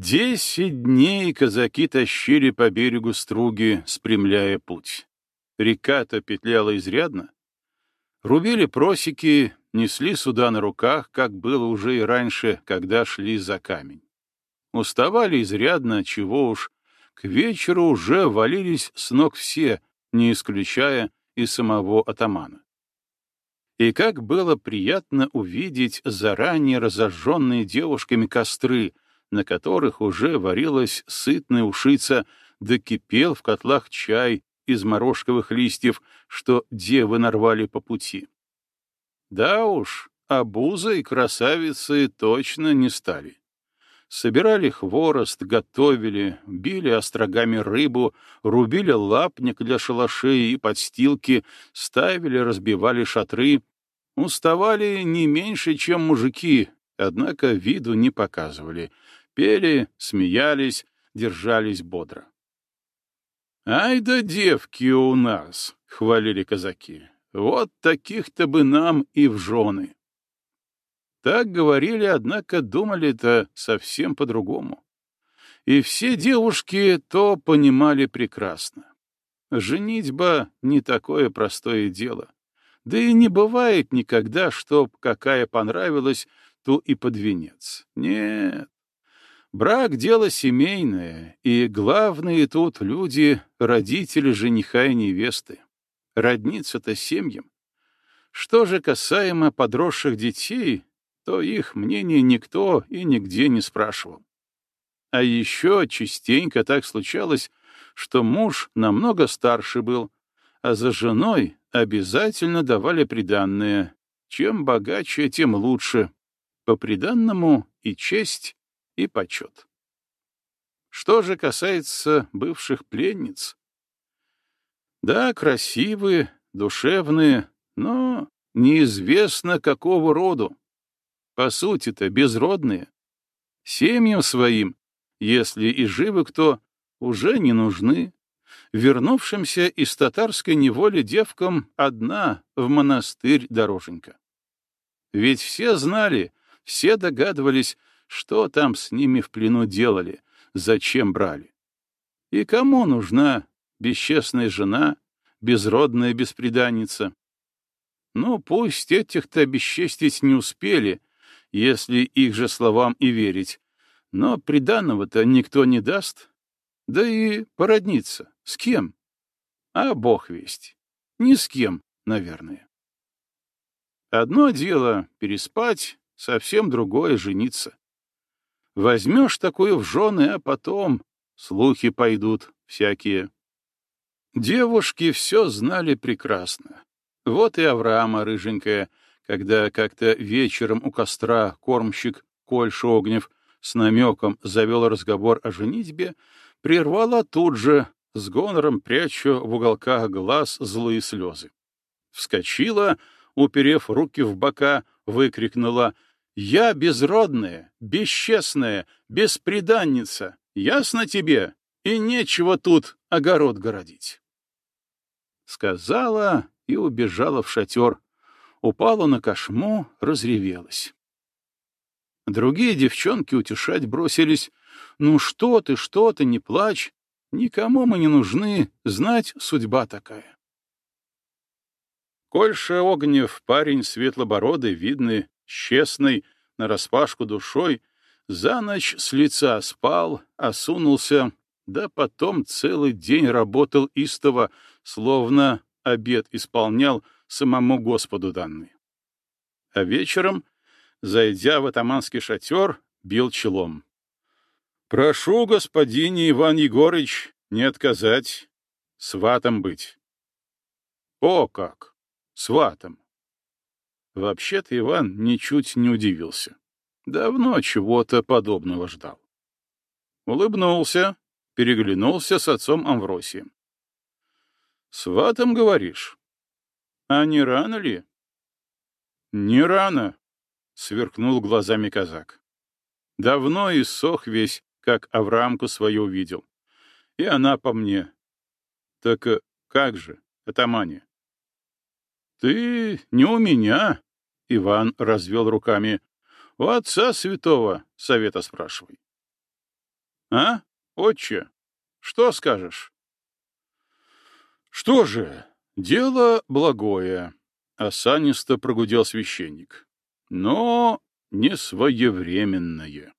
Десять дней казаки тащили по берегу струги, спрямляя путь. Река-то петляла изрядно. Рубили просеки, несли суда на руках, как было уже и раньше, когда шли за камень. Уставали изрядно, чего уж, к вечеру уже валились с ног все, не исключая и самого атамана. И как было приятно увидеть заранее разожженные девушками костры, на которых уже варилась сытная ушица, да кипел в котлах чай из морожковых листьев, что девы нарвали по пути. Да уж, обузой красавицы точно не стали. Собирали хворост, готовили, били острогами рыбу, рубили лапник для шалашей и подстилки, ставили, разбивали шатры. Уставали не меньше, чем мужики, однако виду не показывали — Пели, смеялись, держались бодро. «Ай да девки у нас!» — хвалили казаки. «Вот таких-то бы нам и в жены!» Так говорили, однако думали-то совсем по-другому. И все девушки то понимали прекрасно. Женитьба — не такое простое дело. Да и не бывает никогда, чтоб какая понравилась, то и под венец. Нет, Брак — дело семейное, и главные тут люди — родители жениха и невесты. Родниться-то семьям. Что же касаемо подросших детей, то их мнение никто и нигде не спрашивал. А еще частенько так случалось, что муж намного старше был, а за женой обязательно давали приданное. Чем богаче, тем лучше. По приданному и честь, и почет. Что же касается бывших пленниц? Да, красивые, душевные, но неизвестно какого роду. По сути-то безродные. Семьям своим, если и живы кто, уже не нужны. Вернувшимся из татарской неволи девкам одна в монастырь дороженька. Ведь все знали, все догадывались, что там с ними в плену делали, зачем брали. И кому нужна бесчестная жена, безродная беспреданница? Ну, пусть этих-то бесчестить не успели, если их же словам и верить, но приданного-то никто не даст. Да и породниться. С кем? А бог весть. Ни с кем, наверное. Одно дело — переспать, совсем другое — жениться. Возьмешь такую в жены, а потом слухи пойдут всякие. Девушки все знали прекрасно. Вот и Авраама рыженькая, когда как-то вечером у костра кормщик Коль Шогнев с намеком завел разговор о женитьбе, прервала тут же, с гонором пряча в уголках глаз злые слезы. Вскочила, уперев руки в бока, выкрикнула — я безродная, бесчестная, бесприданница. Ясно тебе? И нечего тут огород городить. Сказала и убежала в шатер. Упала на кошму, разревелась. Другие девчонки утешать бросились. «Ну что ты, что ты, не плачь. Никому мы не нужны, знать судьба такая». Кольша Огнев, парень светлобородый, видный, честный, нараспашку душой, за ночь с лица спал, осунулся, да потом целый день работал истово, словно обед исполнял самому Господу данный. А вечером, зайдя в атаманский шатер, бил челом. «Прошу, господине Иван Егорыч, не отказать, сватом быть». «О как! Сватом! Вообще-то Иван ничуть не удивился. Давно чего-то подобного ждал. Улыбнулся, переглянулся с отцом Амвросием. «Сватом, говоришь? А не рано ли?» «Не рано», — сверкнул глазами казак. «Давно иссох весь, как Аврамку свою увидел. И она по мне. Так э, как же, атамане?» «Ты не у меня, Иван развел руками. — У отца святого совета спрашивай. А, отче, что скажешь? Что же, дело благое, — осанисто прогудел священник, — но не своевременное.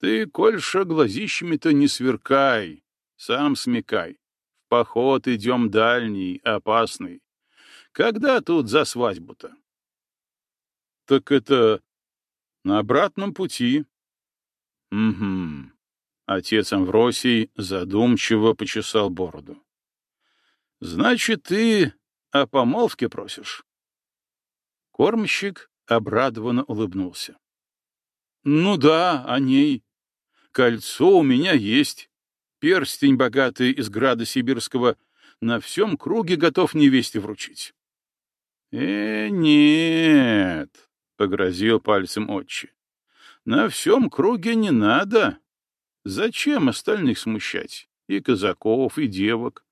Ты, Кольша, глазищами-то не сверкай, сам смекай. В поход идем дальний, опасный. Когда тут за свадьбу-то? Так это на обратном пути. Угу. Отец Амвросий задумчиво почесал бороду. Значит, ты о помолвке просишь? Кормщик обрадованно улыбнулся. Ну да, о ней. Кольцо у меня есть. Перстень богатый из града сибирского. На всем круге готов невесте вручить. «Э, нет», — погрозил пальцем отчи. «На всем круге не надо. Зачем остальных смущать? И казаков, и девок.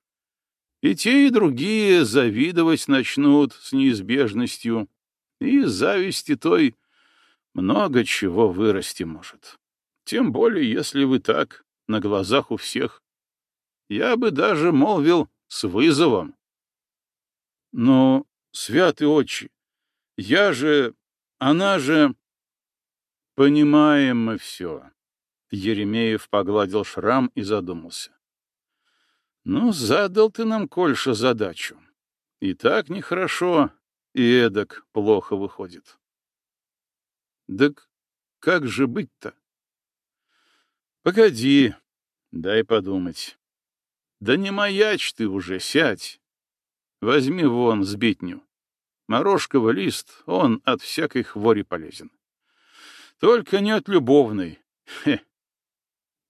И те, и другие завидовать начнут с неизбежностью, и зависти той много чего вырасти может. Тем более, если вы так, на глазах у всех. Я бы даже молвил с вызовом. Но святый отче, я же, она же... Понимаем мы все. Еремеев погладил шрам и задумался. Ну, задал ты нам, Кольша, задачу. И так нехорошо, и эдак плохо выходит. Так как же быть-то? Погоди, дай подумать. Да не маячь ты уже, сядь. Возьми вон сбитню. Морожковый лист, он от всякой хвори полезен. Только не от любовной. Хе.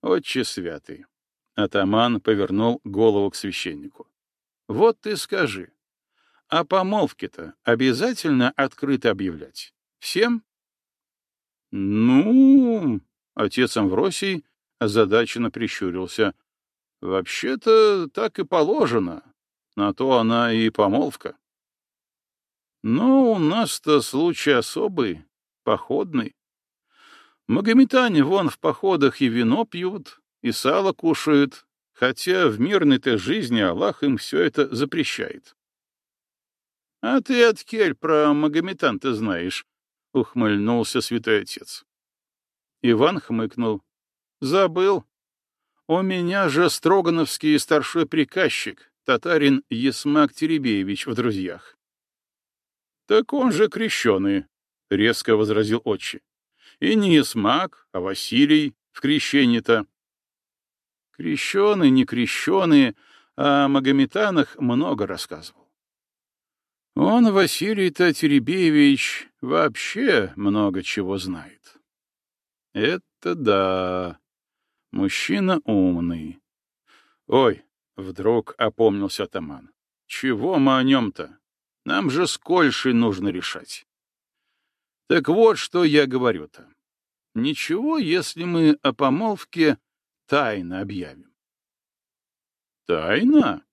Отче святый. Атаман повернул голову к священнику. Вот ты скажи, а помолвки-то обязательно открыто объявлять? Всем? Ну, отец Амвросий озадаченно прищурился. Вообще-то так и положено. На то она и помолвка. Но у нас-то случай особый, походный. Магометане вон в походах и вино пьют, и сало кушают, хотя в мирной-то жизни Аллах им все это запрещает. — А ты от кель про Магометан-то знаешь, — ухмыльнулся святой отец. Иван хмыкнул. — Забыл. У меня же строгановский старший приказчик, татарин Есмак Теребеевич в друзьях. Так он же крещеный, — резко возразил отче. И не Есмак, а Василий в крещении-то. Крещеный, не крещеный, о Магометанах много рассказывал. Он, Василий-то Теребеевич, вообще много чего знает. Это да. Мужчина умный. Ой, вдруг опомнился атаман. Чего мы о нем-то? Нам же с Кольшей нужно решать. Так вот, что я говорю-то. Ничего, если мы о помолвке тайно объявим. Тайна?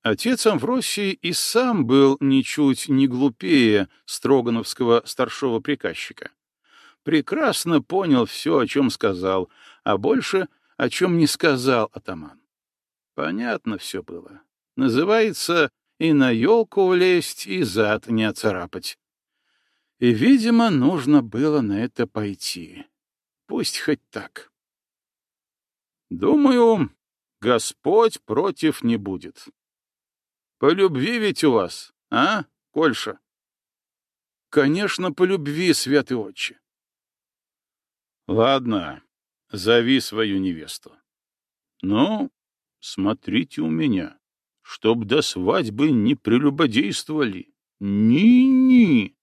Отец Амвросий и сам был ничуть не глупее строгановского старшего приказчика. Прекрасно понял все, о чем сказал, а больше, о чем не сказал атаман. Понятно все было. Называется и на елку влезть, и зад не оцарапать. И, видимо, нужно было на это пойти. Пусть хоть так. Думаю, Господь против не будет. По любви ведь у вас, а, Кольша? Конечно, по любви, святый отче. Ладно, зови свою невесту. Ну, смотрите у меня чтоб до свадьбы не прелюбодействовали. Ни-ни!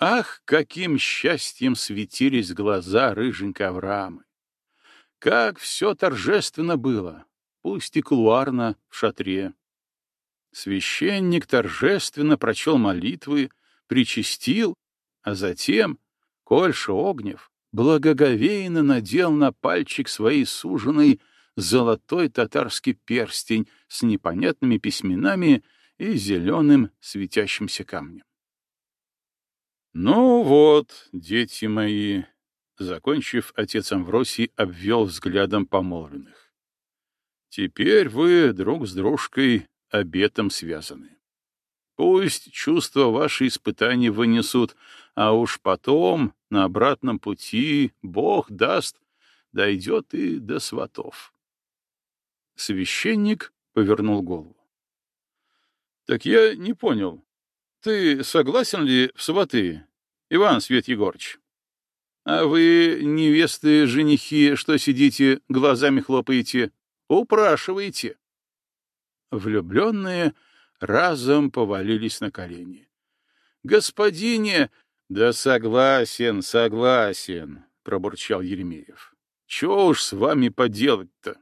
Ах, каким счастьем светились глаза рыженька Авраамы! Как все торжественно было, пусть и кулуарно в шатре. Священник торжественно прочел молитвы, причастил, а затем Кольша Огнев благоговейно надел на пальчик своей суженой золотой татарский перстень с непонятными письменами и зеленым светящимся камнем. «Ну вот, дети мои, Закончив, отец Амвросий обвел взглядом помолвленных. Теперь вы друг с дружкой обетом связаны. Пусть чувства ваши испытания вынесут, а уж потом, на обратном пути, Бог даст, дойдет и до сватов. Священник повернул голову. — Так я не понял. Ты согласен ли в сваты, Иван Свет Егорыч? А вы, невесты-женихи, что сидите, глазами хлопаете, упрашиваете. Влюбленные разом повалились на колени. «Господине!» «Да согласен, согласен», — пробурчал Еремеев. «Чего уж с вами поделать-то?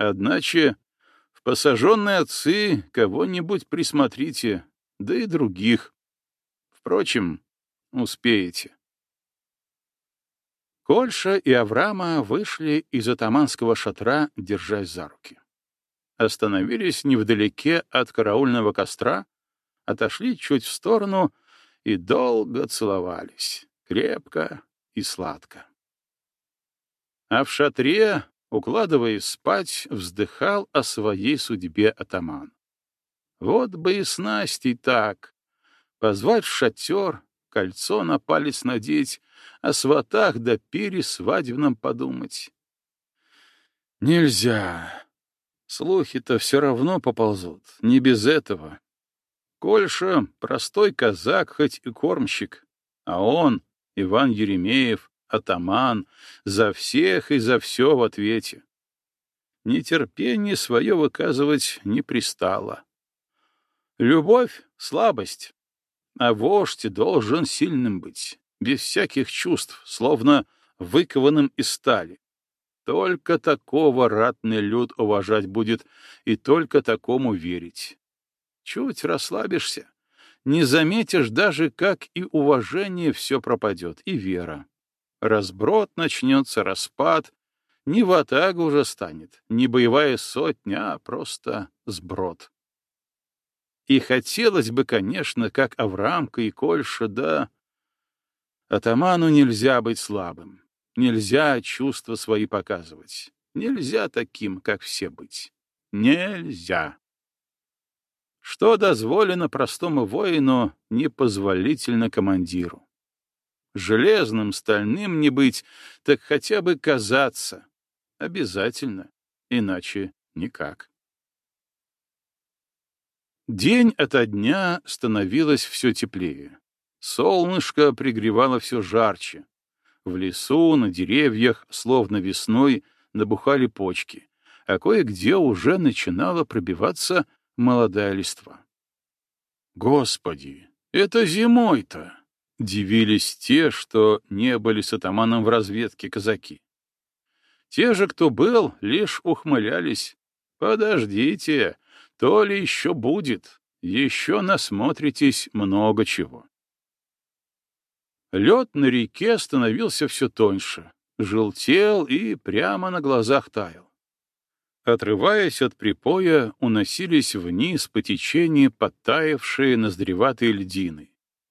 Одначе в посаженные отцы кого-нибудь присмотрите, да и других. Впрочем, успеете». Кольша и Авраама вышли из атаманского шатра, держась за руки остановились невдалеке от караульного костра, отошли чуть в сторону и долго целовались, крепко и сладко. А в шатре, укладываясь спать, вздыхал о своей судьбе атаман. Вот бы и с Настей так. Позвать в шатер, кольцо на палец надеть, о сватах да пире свадебном подумать. Нельзя. Слухи-то все равно поползут, не без этого. Кольша — простой казак, хоть и кормщик, а он, Иван Еремеев, атаман, за всех и за все в ответе. Нетерпение свое выказывать не пристало. Любовь — слабость, а вождь должен сильным быть, без всяких чувств, словно выкованным из стали. Только такого ратный люд уважать будет и только такому верить. Чуть расслабишься, не заметишь даже, как и уважение все пропадет, и вера. Разброд начнется, распад, не ватага уже станет, не боевая сотня, а просто сброд. И хотелось бы, конечно, как Аврамка и Кольша, да... Атаману нельзя быть слабым. Нельзя чувства свои показывать. Нельзя таким, как все быть. Нельзя. Что дозволено простому воину, непозволительно командиру. Железным, стальным не быть, так хотя бы казаться. Обязательно, иначе никак. День ото дня становилось все теплее. Солнышко пригревало все жарче. В лесу, на деревьях, словно весной, набухали почки, а кое-где уже начинала пробиваться молодая листва. «Господи, это зимой-то!» — дивились те, что не были с атаманом в разведке казаки. Те же, кто был, лишь ухмылялись. «Подождите, то ли еще будет, еще насмотритесь много чего». Лед на реке становился все тоньше, желтел и прямо на глазах таял. Отрываясь от припоя, уносились вниз по течению подтаявшие ноздреватые льдины,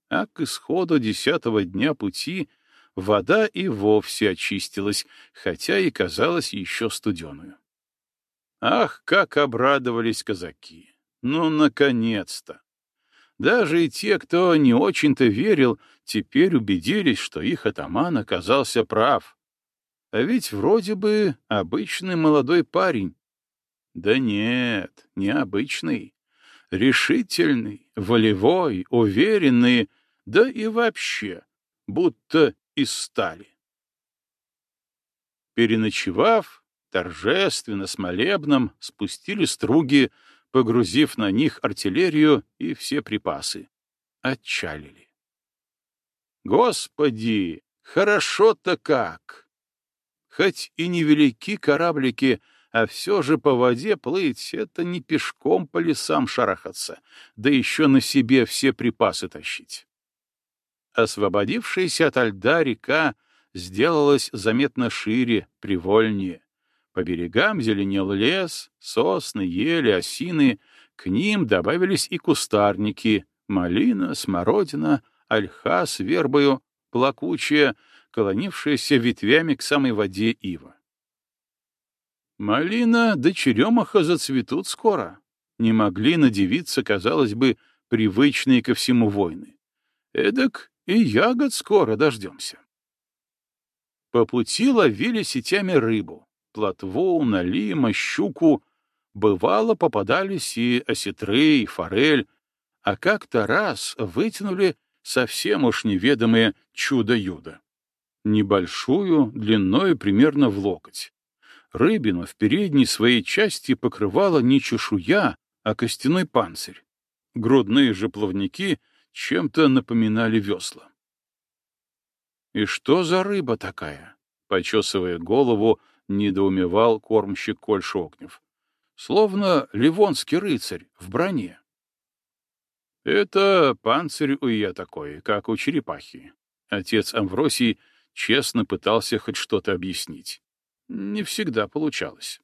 а к исходу десятого дня пути вода и вовсе очистилась, хотя и казалась еще студеную. Ах, как обрадовались казаки! Ну, наконец-то! Даже и те, кто не очень-то верил, теперь убедились, что их атаман оказался прав. А ведь вроде бы обычный молодой парень. Да нет, не обычный. Решительный, волевой, уверенный, да и вообще, будто из стали. Переночевав, торжественно с молебном спустили струги погрузив на них артиллерию и все припасы. Отчалили. Господи, хорошо-то как! Хоть и невелики кораблики, а все же по воде плыть — это не пешком по лесам шарахаться, да еще на себе все припасы тащить. Освободившаяся от льда река сделалась заметно шире, привольнее. По берегам зеленел лес, сосны, ели, осины, к ним добавились и кустарники — малина, смородина, ольха с вербою, плакучая, колонившаяся ветвями к самой воде ива. Малина да черемаха зацветут скоро. Не могли надевиться, казалось бы, привычные ко всему войны. Эдак и ягод скоро дождемся. По пути ловили сетями рыбу, плотву, налима, щуку. Бывало, попадались и осетры, и форель, а как-то раз вытянули совсем уж неведомое чудо-юдо. Небольшую, длиной примерно в локоть. Рыбину в передней своей части покрывала не чешуя, а костяной панцирь. Грудные же плавники чем-то напоминали весла. «И что за рыба такая?» — почесывая голову, недоумевал кормщик Коль Шокнев. «Словно ливонский рыцарь в броне». «Это панцирь у я такой, как у черепахи». Отец Амвросий честно пытался хоть что-то объяснить. Не всегда получалось.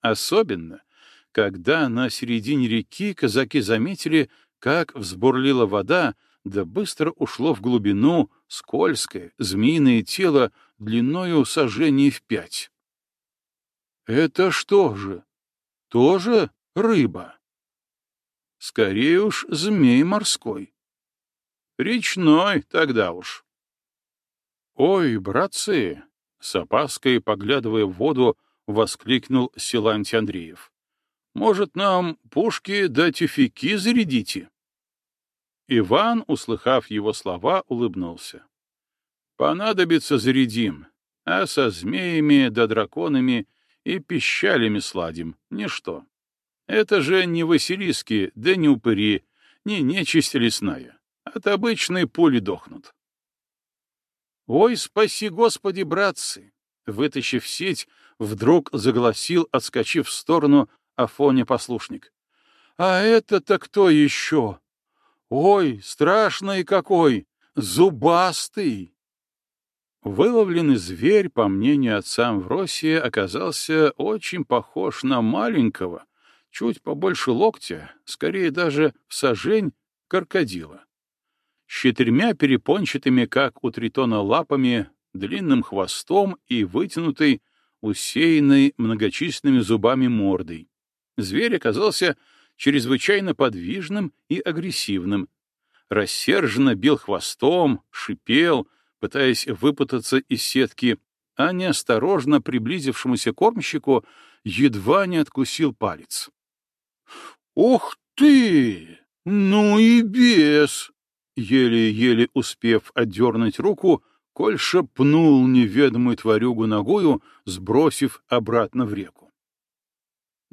Особенно, когда на середине реки казаки заметили, как взбурлила вода, да быстро ушло в глубину скользкое, змеиное тело длиною сожжений в пять. Это что же? Тоже рыба? Скорее уж змей морской. Речной тогда уж. Ой, братцы, с опаской, поглядывая в воду, воскликнул Силантий Андреев. Может, нам пушки да тюфяки зарядите? Иван, услыхав его слова, улыбнулся. Понадобится зарядим, а со змеями да драконами и пищалями сладим, ничто. Это же не Василиски, да не упыри, не нечисть лесная. От обычной пули дохнут. Ой, спаси Господи, братцы! Вытащив сеть, вдруг загласил, отскочив в сторону, Афоня послушник. А это-то кто еще? Ой, страшный какой! Зубастый! Выловленный зверь, по мнению отца Амвросия, оказался очень похож на маленького, чуть побольше локтя, скорее даже в сажень, крокодила. С четырьмя перепончатыми, как у тритона, лапами, длинным хвостом и вытянутой, усеянной многочисленными зубами мордой. Зверь оказался чрезвычайно подвижным и агрессивным. Рассерженно бил хвостом, шипел, пытаясь выпутаться из сетки, а неосторожно приблизившемуся кормщику едва не откусил палец. «Ух ты! Ну и бес!» Еле-еле успев отдернуть руку, Кольша пнул неведомую тварюгу ногою, сбросив обратно в реку.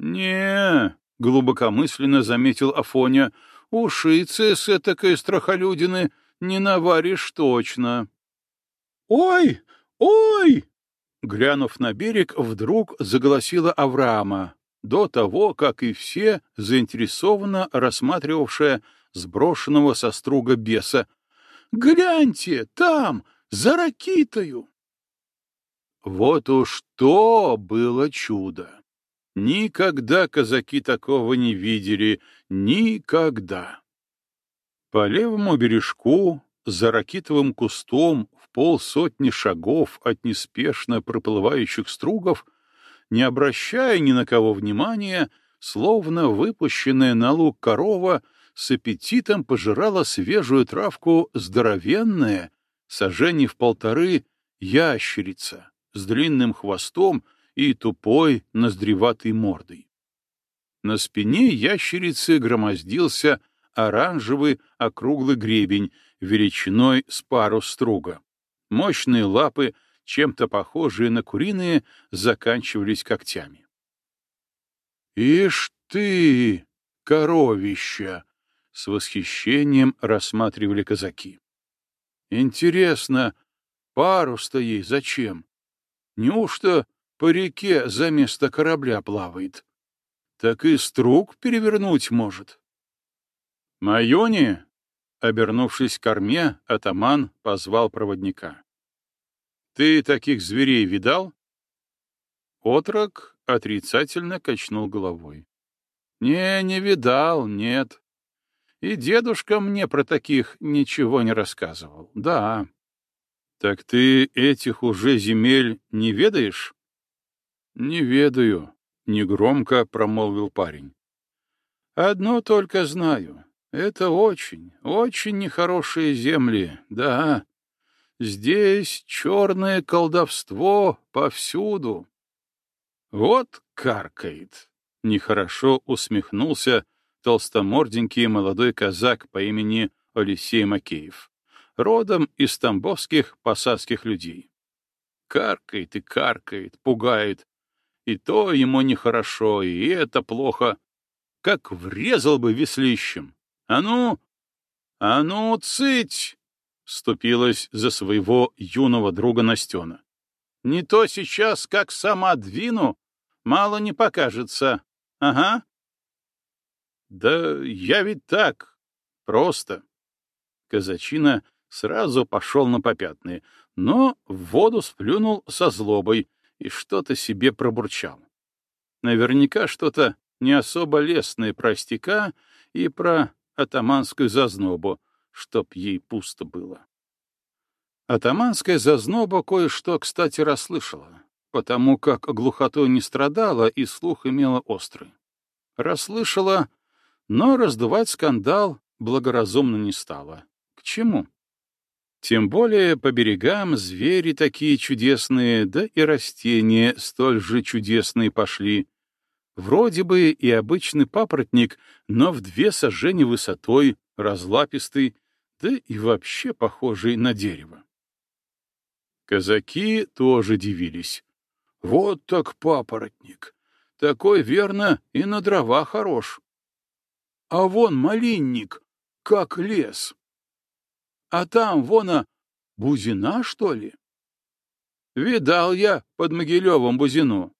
«Не, — глубокомысленно заметил Афоня, — ушицы с этакой страхолюдины не наваришь точно. «Ой! Ой!» Глянув на берег, вдруг заголосила Авраама, до того, как и все, заинтересованно рассматривавшая сброшенного со струга беса. «Гляньте, там, за ракитою!» Вот уж то было чудо! Никогда казаки такого не видели, никогда! По левому бережку, за ракитовым кустом, полсотни шагов от неспешно проплывающих стругов, не обращая ни на кого внимания, словно выпущенная на луг корова, с аппетитом пожирала свежую травку здоровенная, сожжение в полторы, ящерица с длинным хвостом и тупой ноздреватой мордой. На спине ящерицы громоздился оранжевый округлый гребень величиной с пару струга. Мощные лапы, чем-то похожие на куриные, заканчивались когтями. «Ишь ты, коровища!» — с восхищением рассматривали казаки. «Интересно, парус-то ей зачем? Неужто по реке за место корабля плавает? Так и струк перевернуть может». «Майони!» Обернувшись к корме, атаман позвал проводника. «Ты таких зверей видал?» Отрок отрицательно качнул головой. «Не, не видал, нет. И дедушка мне про таких ничего не рассказывал. Да. Так ты этих уже земель не ведаешь? Не ведаю, негромко промолвил парень. Одно только знаю. Это очень, очень нехорошие земли, да. Здесь черное колдовство повсюду. Вот каркает. Нехорошо усмехнулся толстоморденький молодой казак по имени Алексей Макеев, родом из тамбовских посадских людей. Каркает и каркает, пугает. И то ему нехорошо, и это плохо. Как врезал бы веслищем. А ну, а ну, цыть! Вступилась за своего юного друга Настена. Не то сейчас, как сама двину, мало не покажется. Ага. Да я ведь так, просто. Казачина сразу пошел на попятные, но в воду сплюнул со злобой и что-то себе пробурчал. Наверняка что-то не особо лестное про стека и про атаманскую зазнобу, чтоб ей пусто было. Атаманская зазноба кое-что, кстати, расслышала, потому как глухотой не страдала и слух имела острый. Расслышала, но раздувать скандал благоразумно не стала. К чему? Тем более по берегам звери такие чудесные, да и растения столь же чудесные пошли. Вроде бы и обычный папоротник, но в две сажени высотой, разлапистый, да и вообще похожий на дерево. Казаки тоже дивились. Вот так папоротник! Такой, верно, и на дрова хорош. А вон малинник, как лес. А там, вон, бузина, что ли? Видал я под Могилевым бузину.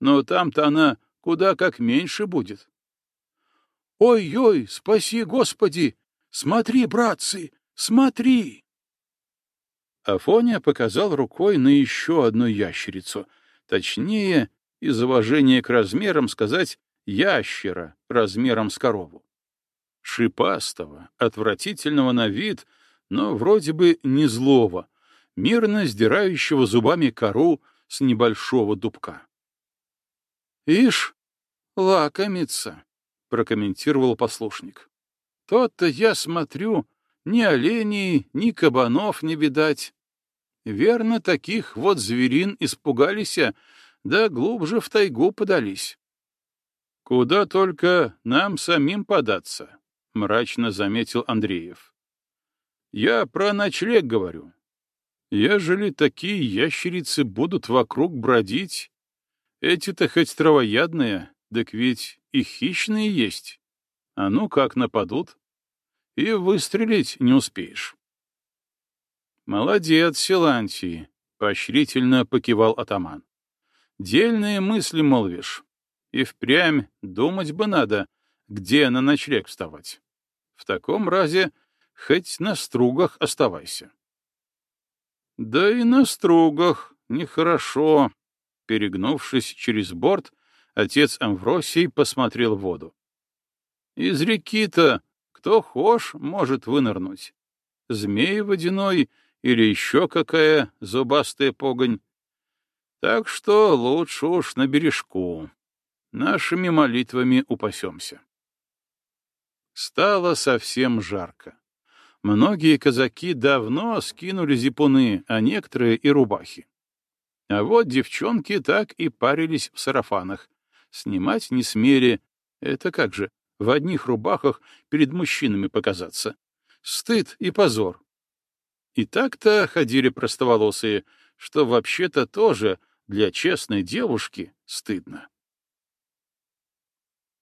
Но там-то она куда как меньше будет. Ой-ой, спаси Господи! Смотри, братцы, смотри! Афоня показал рукой на еще одну ящерицу, точнее, из уважения к размерам сказать ящера размером с корову. Шипастого, отвратительного на вид, но вроде бы не злого, мирно сдирающего зубами кору с небольшого дубка. «Ишь, лакомится», — прокомментировал послушник. «Тот-то я смотрю, ни оленей, ни кабанов не видать. Верно, таких вот зверин испугались, да глубже в тайгу подались. Куда только нам самим податься, — мрачно заметил Андреев. Я про ночлег говорю. Ежели такие ящерицы будут вокруг бродить, эти-то хоть травоядные, так ведь и хищные есть. А ну как нападут? И выстрелить не успеешь. «Молодец, Силантий!» — поощрительно покивал атаман. «Дельные мысли молвишь. И впрямь думать бы надо, где на ночлег вставать. В таком разе хоть на стругах оставайся». «Да и на стругах нехорошо», — перегнувшись через борт, отец Амвросий посмотрел в воду. «Из реки-то кто хошь может вынырнуть. Змей водяной или еще какая зубастая погонь. Так что лучше уж на бережку. Нашими молитвами упасемся. Стало совсем жарко. Многие казаки давно скинули зипуны, а некоторые и рубахи. А вот девчонки так и парились в сарафанах. Снимать не смели. Это как же, в одних рубахах перед мужчинами показаться. Стыд и позор. И так-то ходили простоволосые, что вообще-то тоже для честной девушки стыдно.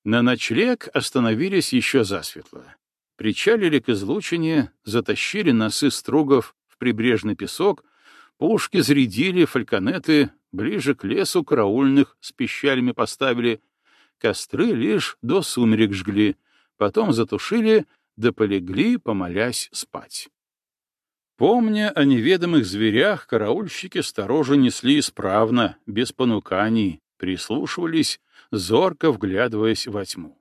На ночлег остановились еще засветло. Причалили к излучине, затащили носы стругов в прибрежный песок, пушки зарядили, фальконеты ближе к лесу караульных с пищалями поставили, костры лишь до сумерек жгли, потом затушили, да полегли, помолясь, спать. Помня о неведомых зверях, караульщики сторожа несли исправно, без понуканий, прислушивались, зорко вглядываясь во тьму.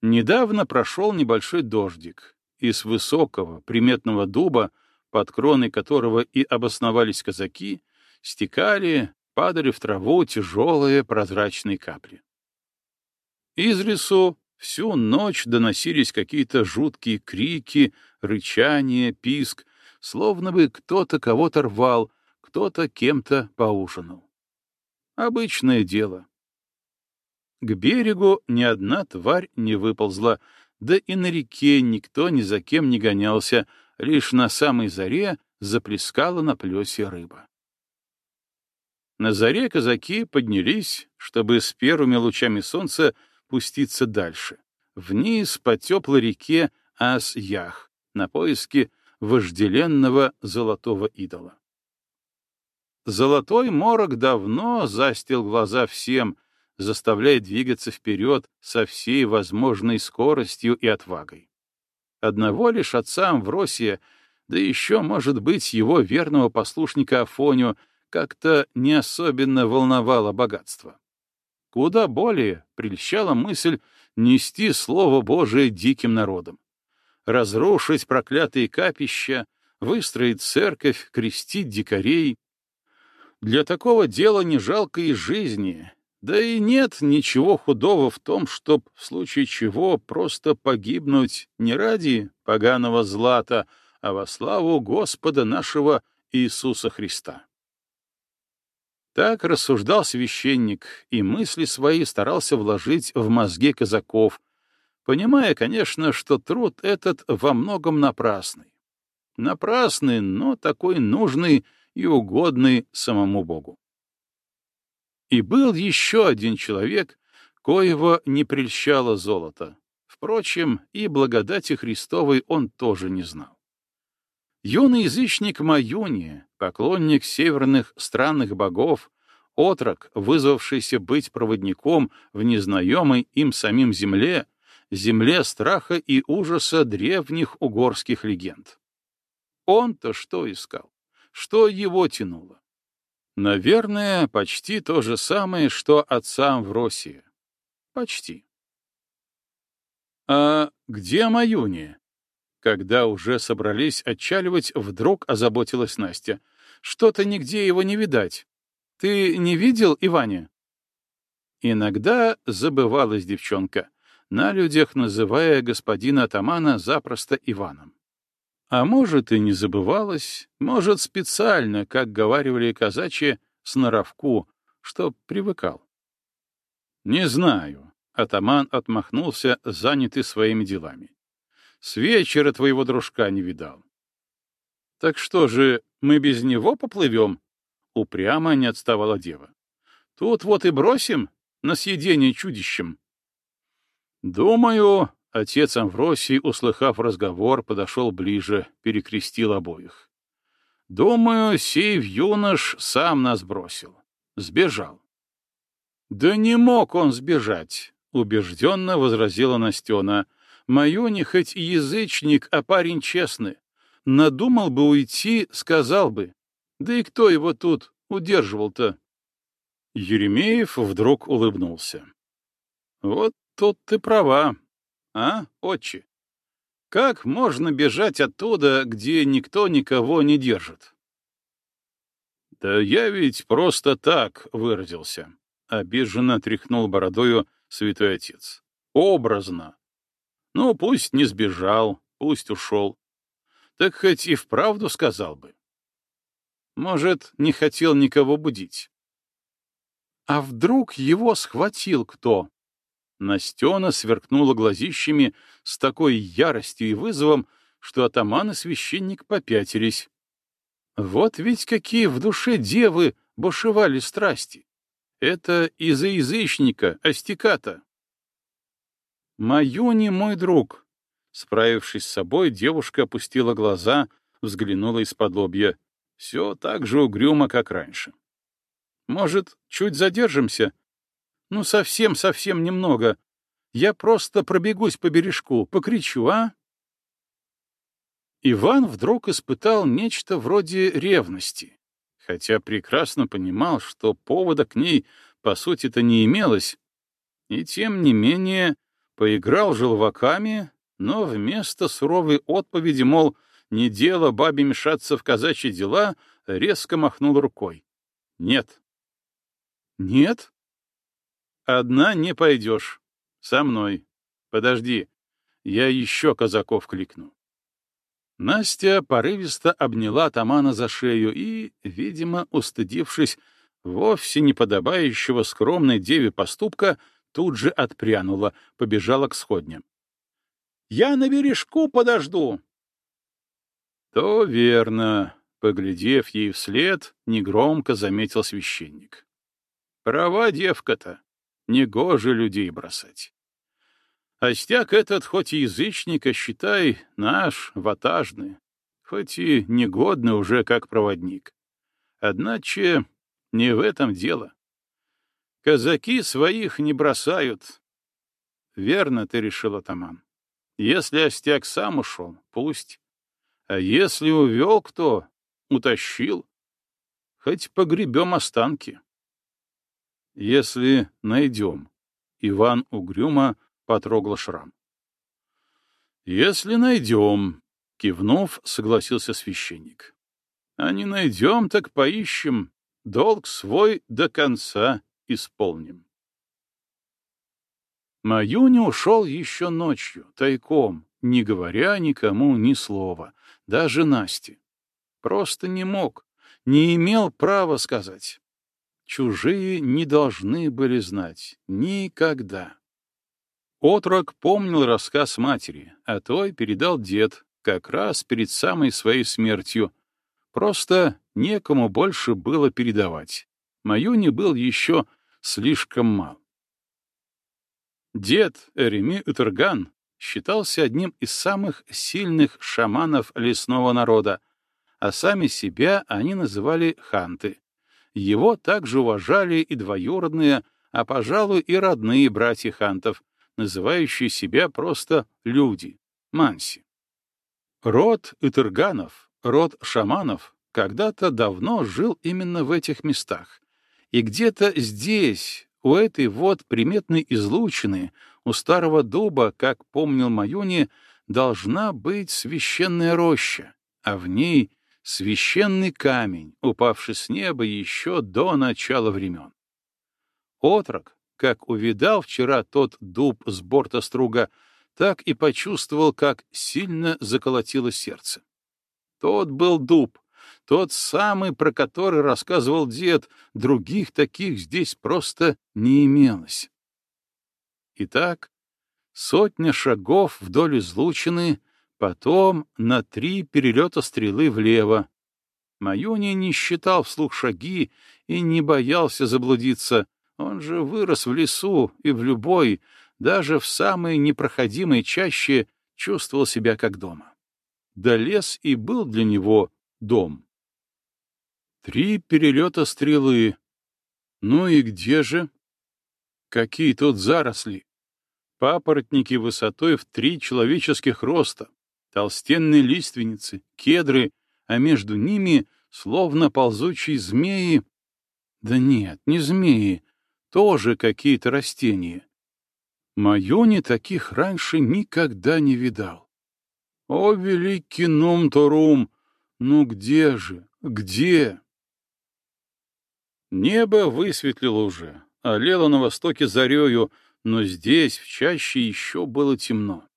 Недавно прошел небольшой дождик, и с высокого, приметного дуба под кроной которого и обосновались казаки, стекали, падали в траву тяжелые прозрачные капли. Из лесу всю ночь доносились какие-то жуткие крики, рычание, писк, словно бы кто-то кого-то рвал, кто-то кем-то поужинал. Обычное дело. К берегу ни одна тварь не выползла, да и на реке никто ни за кем не гонялся, лишь на самой заре заплескала на плесе рыба. На заре казаки поднялись, чтобы с первыми лучами солнца пуститься дальше, вниз по теплой реке Ас-Ях, на поиски вожделенного золотого идола. Золотой морок давно застил глаза всем, заставляя двигаться вперед со всей возможной скоростью и отвагой. Одного лишь отца Амвросия, да еще, может быть, его верного послушника Афоню, как-то не особенно волновало богатство. Куда более прельщала мысль нести Слово Божие диким народам, разрушить проклятые капища, выстроить церковь, крестить дикарей, для такого дела не жалко и жизни, да и нет ничего худого в том, чтоб в случае чего просто погибнуть не ради поганого злата, а во славу Господа нашего Иисуса Христа. Так рассуждал священник, и мысли свои старался вложить в мозги казаков, понимая, конечно, что труд этот во многом напрасный. Напрасный, но такой нужный и угодный самому Богу. И был еще один человек, коего не прельщало золото. Впрочем, и благодати Христовой он тоже не знал. Юный язычник Маюни, поклонник северных странных богов, отрок, вызвавшийся быть проводником в незнаемой им самим земле, земле страха и ужаса древних угорских легенд. Он-то что искал? Что его тянуло? Наверное, почти то же самое, что отцам в России. Почти. «А где Маюни?» Когда уже собрались отчаливать, вдруг озаботилась Настя. «Что-то нигде его не видать. Ты не видел Иваня?» Иногда забывалась девчонка, на людях называя господина атамана запросто Иваном. А может, и не забывалась, может, специально, как говаривали казачьи, сноровку, чтоб привыкал. Не знаю. Атаман отмахнулся, занятый своими делами. С вечера твоего дружка не видал. Так что же, мы без него поплывем? Упрямо не отставала дева. Тут вот и бросим на съедение чудищем. Думаю, Отец Амвросий, услыхав разговор, подошел ближе, перекрестил обоих. «Думаю, сей юнош сам нас бросил. Сбежал». «Да не мог он сбежать», — убежденно возразила Настена. «Маюни хоть и язычник, а парень честный. Надумал бы уйти, сказал бы. Да и кто его тут удерживал-то?» Еремеев вдруг улыбнулся. «Вот тут ты права. А, отче? Как можно бежать оттуда, где никто никого не держит? Да я ведь просто так выразился. Обиженно тряхнул бородою святой отец. Образно. Ну, пусть не сбежал, пусть ушел. Так хоть и вправду сказал бы. Может, не хотел никого будить. А вдруг его схватил кто? Настена сверкнула глазищами с такой яростью и вызовом, что атаман и священник попятились. Вот ведь какие в душе девы бушевали страсти! Это из-за язычника, астиката. «Мою не мой друг!» Справившись с собой, девушка опустила глаза, взглянула из-под лобья. Все так же угрюмо, как раньше. «Может, чуть задержимся?» Ну, совсем-совсем немного. Я просто пробегусь по бережку, покричу, а? Иван вдруг испытал нечто вроде ревности, хотя прекрасно понимал, что повода к ней, по сути-то, не имелось, и тем не менее поиграл желваками, но вместо суровой отповеди, мол, не дело бабе мешаться в казачьи дела, резко махнул рукой. Нет. Нет? Одна не пойдешь. Со мной. Подожди, я еще казаков кликну. Настя порывисто обняла Тамана за шею и, видимо, устыдившись вовсе неподобающего скромной деве поступка, тут же отпрянула, побежала к сходням. «Я на бережку подожду!» То верно, поглядев ей вслед, негромко заметил священник. Права девка-то, негоже людей бросать. Остяк этот, хоть и язычника, считай, наш, ватажный, хоть и негодный уже как проводник. Одначе не в этом дело. Казаки своих не бросают. Верно ты решил, атаман. Если Остяк сам ушел, пусть. А если увел кто, утащил, хоть погребем останки. Если найдем, Иван угрюмо потрогал шрам. Если найдем, кивнув, согласился священник. А не найдем, так поищем, долг свой до конца исполним. Маюни ушел еще ночью, тайком, не говоря никому ни слова, даже Насте. Просто не мог, не имел права сказать. Чужие не должны были знать. Никогда. Отрок помнил рассказ матери, а той передал дед, как раз перед самой своей смертью. Просто некому больше было передавать. Маюни был еще слишком мал. Дед Эреми Утерган считался одним из самых сильных шаманов лесного народа, а сами себя они называли ханты. Его также уважали и двоюродные, а, пожалуй, и родные братья хантов, называющие себя просто люди, манси. Род Итырганов, род шаманов, когда-то давно жил именно в этих местах. И где-то здесь, у этой вот приметной излучины, у старого дуба, как помнил Маюни, должна быть священная роща, а в ней священный камень, упавший с неба еще до начала времен. Отрок, как увидал вчера тот дуб с борта струга, так и почувствовал, как сильно заколотилось сердце. Тот был дуб, тот самый, про который рассказывал дед, других таких здесь просто не имелось. Итак, сотня шагов вдоль излучины, потом на три перелета стрелы влево. Маюни не считал вслух шаги и не боялся заблудиться. Он же вырос в лесу и в любой, даже в самой непроходимой чаще, чувствовал себя как дома. Да лес и был для него дом. Три перелета стрелы. Ну и где же? Какие тут заросли! Папоротники высотой в три человеческих роста, толстенные лиственницы, кедры, а между ними, словно ползучие змеи... Да нет, не змеи, тоже какие-то растения. Маюни таких раньше никогда не видал. О, великий Нум-Торум! Ну где же, где? Небо высветлило уже, олело на востоке зарею, но здесь, в чаще, еще было темно.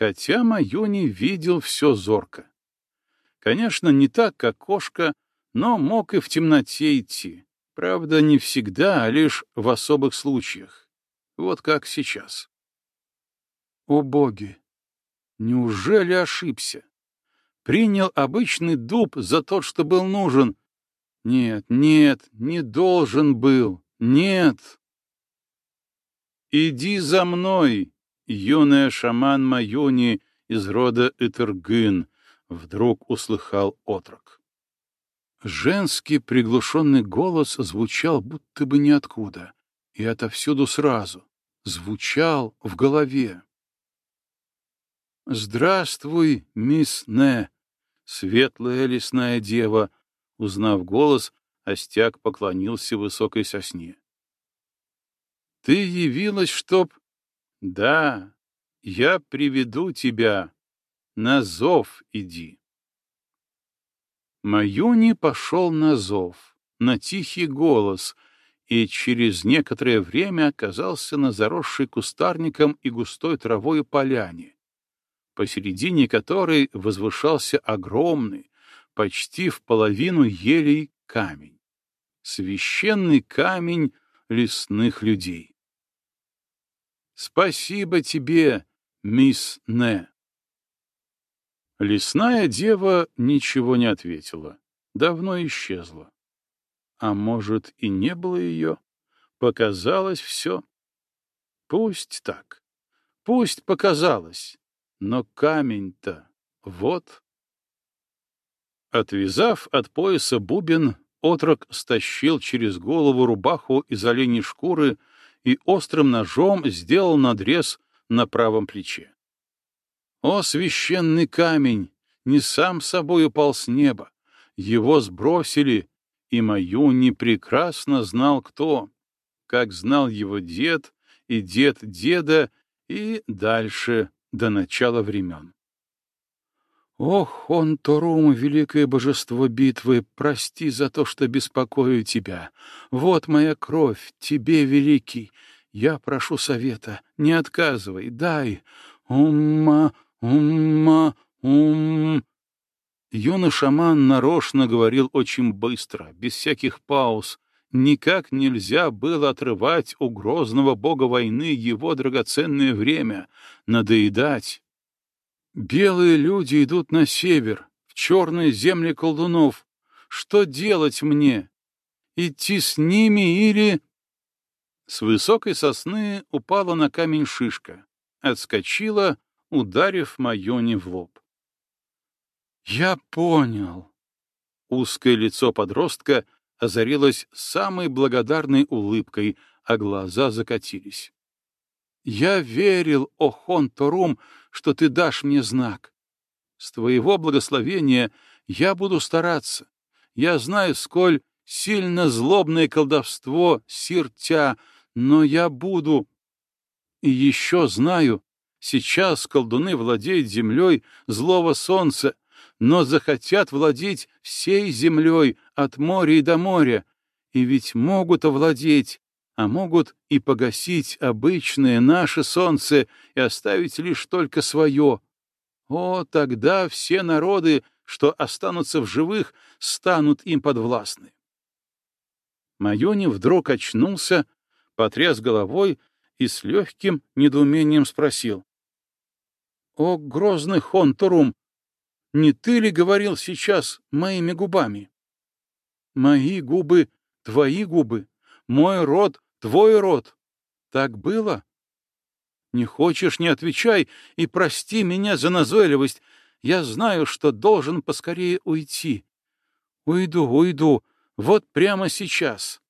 Хотя Майони видел все зорко. Конечно, не так, как кошка, но мог и в темноте идти. Правда, не всегда, а лишь в особых случаях. Вот как сейчас. О боги! Неужели ошибся? Принял обычный дуб за тот, что был нужен, нет, нет, не должен был. Нет. Иди за мной, юная шаман Маюни из рода Этергын, вдруг услыхал отрок. Женский приглушенный голос звучал будто бы ниоткуда, и отовсюду сразу. Звучал в голове. «Здравствуй, мисс Не, светлая лесная дева!» Узнав голос, Остяк поклонился высокой сосне. — Ты явилась, чтоб... — Да, я приведу тебя. На зов иди. Маюни пошел на зов, на тихий голос, и через некоторое время оказался на заросшей кустарником и густой травой поляне, посередине которой возвышался огромный, почти в половину елей камень. Священный камень лесных людей. Спасибо тебе, мисс Не. Лесная дева ничего не ответила, давно исчезла. А может, и не было ее? Показалось все. Пусть так, пусть показалось, но камень-то вот. Отвязав от пояса бубен, отрок стащил через голову рубаху из оленей шкуры и острым ножом сделал надрез на правом плече. О, священный камень! Не сам собой упал с неба. Его сбросили, и Маюни прекрасно знал кто, как знал его дед и дед деда, и дальше, до начала времен. Ох, он Торум, великое божество битвы, прости за то, что беспокою тебя. Вот моя кровь, тебе, великий. Я прошу совета, не отказывай, дай. Умма, «Умма, ум...» Юный шаман нарочно говорил очень быстро, без всяких пауз. Никак нельзя было отрывать у грозного бога войны его драгоценное время, надоедать. Белые люди идут на север, в черные земли колдунов. Что делать мне? Идти с ними или... С высокой сосны упала на камень шишка, отскочила — ударив Майони в лоб. «Я понял». Узкое лицо подростка озарилось самой благодарной улыбкой, а глаза закатились. «Я верил, Охон Торум, что ты дашь мне знак. С твоего благословения я буду стараться. Я знаю, сколь сильно злобное колдовство сиртя, но я буду. И еще знаю, Сейчас колдуны владеют землей злого солнца, но захотят владеть всей землей от моря и до моря, и ведь могут овладеть, а могут и погасить обычное наше солнце и оставить лишь только свое. О, тогда все народы, что останутся в живых, станут им подвластны. Майони вдруг очнулся, потряс головой и с легким недоумением спросил. «О, грозный Хонторум! Не ты ли говорил сейчас моими губами?» «Мои губы — твои губы, мой рот — твой рот. Так было?» «Не хочешь — не отвечай, и прости меня за назойливость. Я знаю, что должен поскорее уйти. Уйду, уйду, вот прямо сейчас».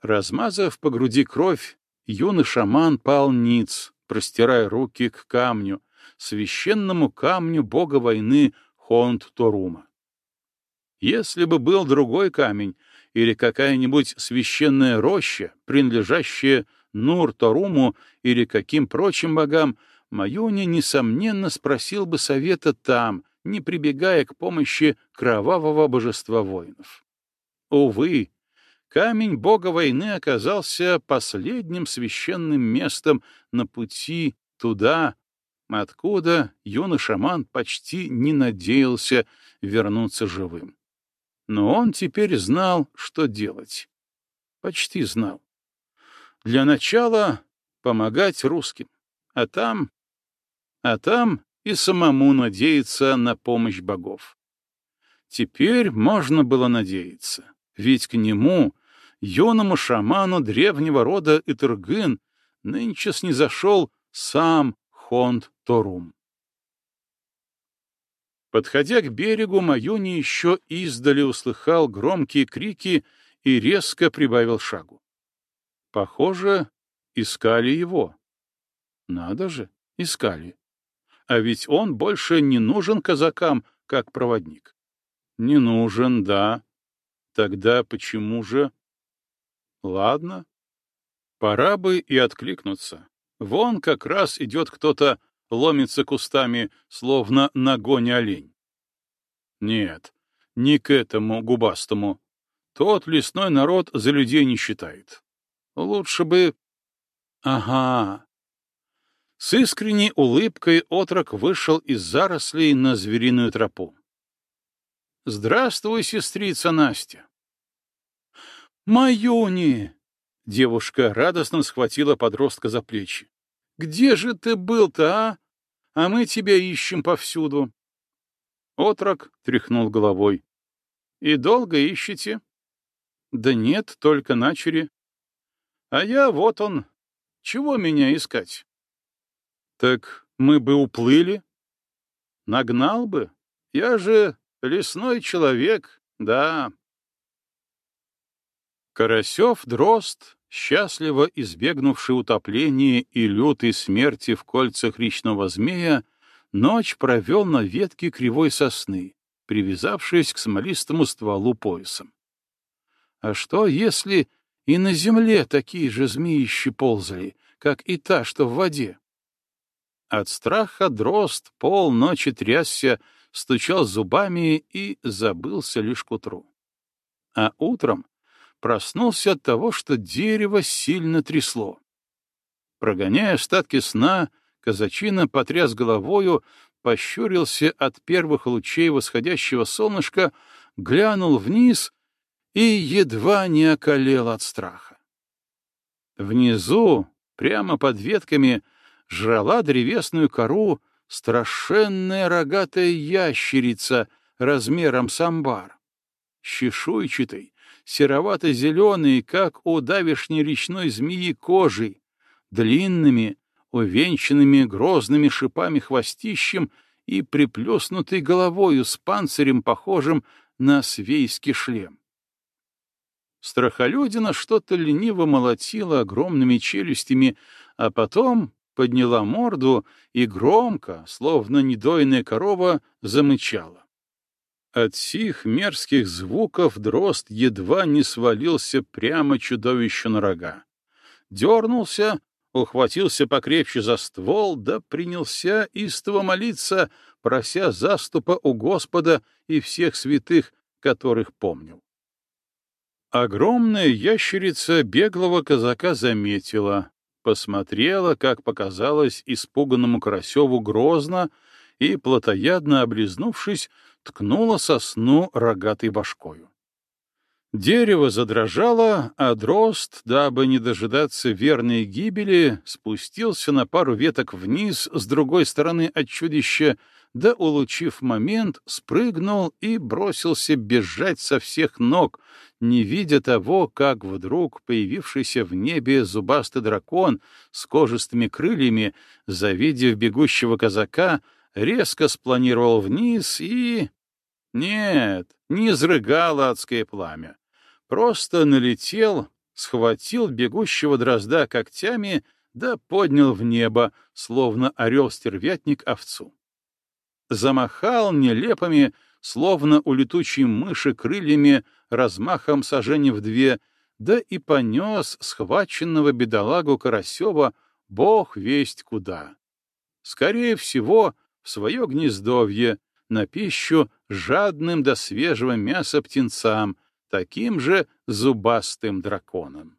Размазав по груди кровь, юный шаман пал ниц, простирая руки к камню, священному камню бога войны Хонд-Торума. Если бы был другой камень или какая-нибудь священная роща, принадлежащая Нур-Торуму или каким прочим богам, Маюни, несомненно, спросил бы совета там, не прибегая к помощи кровавого божества воинов. Увы, камень бога войны оказался последним священным местом на пути туда, откуда юный шаман почти не надеялся вернуться живым. Но он теперь знал, что делать. Почти знал. Для начала помогать русским, а там... А там и самому надеяться на помощь богов. Теперь можно было надеяться, ведь к нему, юному шаману древнего рода Итыргын, нынче снизошел сам Хонд Торум. Подходя к берегу, Маюни еще издали услыхал громкие крики и резко прибавил шагу. Похоже, искали его. Надо же, искали. А ведь он больше не нужен казакам, как проводник. Не нужен, да. Тогда почему же... Ладно, пора бы и откликнуться. Вон как раз идет кто-то, ломится кустами, словно на гоне олень. Нет, не к этому губастому. Тот лесной народ за людей не считает. Лучше бы... Ага. С искренней улыбкой отрок вышел из зарослей на звериную тропу. «Здравствуй, сестрица Настя!» «Маюни!» — девушка радостно схватила подростка за плечи. «Где же ты был-то, а? А мы тебя ищем повсюду!» Отрок тряхнул головой. «И долго ищете?» «Да нет, только начали». «А я вот он. Чего меня искать?» «Так мы бы уплыли?» «Нагнал бы. Я же Лесной человек, да. Карасев-дрозд, счастливо избегнувший утопления и лютой смерти в кольцах речного змея, ночь провел на ветке кривой сосны, привязавшись к смолистому стволу поясом. А что, если и на земле такие же змеищи ползали, как и та, что в воде? От страха дрозд полночи трясся, стучал зубами и забылся лишь к утру. А утром проснулся от того, что дерево сильно трясло. Прогоняя остатки сна, казачина потряс головою, пощурился от первых лучей восходящего солнышка, глянул вниз и едва не околел от страха. Внизу, прямо под ветками, жрала древесную кору страшенная рогатая ящерица размером с амбар. Чешуйчатый, серовато-зеленый, как у давешней речной змеи кожей, длинными, увенчанными грозными шипами хвостищем и приплюснутой головою с панцирем, похожим на свейский шлем. Страхолюдина что-то лениво молотила огромными челюстями, а потом подняла морду и громко, словно недойная корова, замычала. От сих мерзких звуков дрозд едва не свалился прямо чудовищу на рога. Дернулся, ухватился покрепче за ствол, да принялся истово молиться, прося заступа у Господа и всех святых, которых помнил. Огромная ящерица беглого казака заметила, посмотрела, как показалось испуганному Карасеву грозно, и, плотоядно облизнувшись, ткнула сосну рогатой башкою. Дерево задрожало, а дрозд, дабы не дожидаться верной гибели, спустился на пару веток вниз с другой стороны от чудища, да, улучив момент, спрыгнул и бросился бежать со всех ног, не видя того, как вдруг появившийся в небе зубастый дракон с кожистыми крыльями, завидев бегущего казака, резко спланировал вниз и... Нет, не изрыгало адское пламя. Просто налетел, схватил бегущего дрозда когтями да поднял в небо, словно орел-стервятник овцу замахал нелепыми, словно у летучей мыши крыльями, размахом сажени в две, да и понес схваченного бедолагу Карасева бог весть куда. Скорее всего, в свое гнездовье, на пищу жадным до свежего мяса птенцам, таким же зубастым драконом.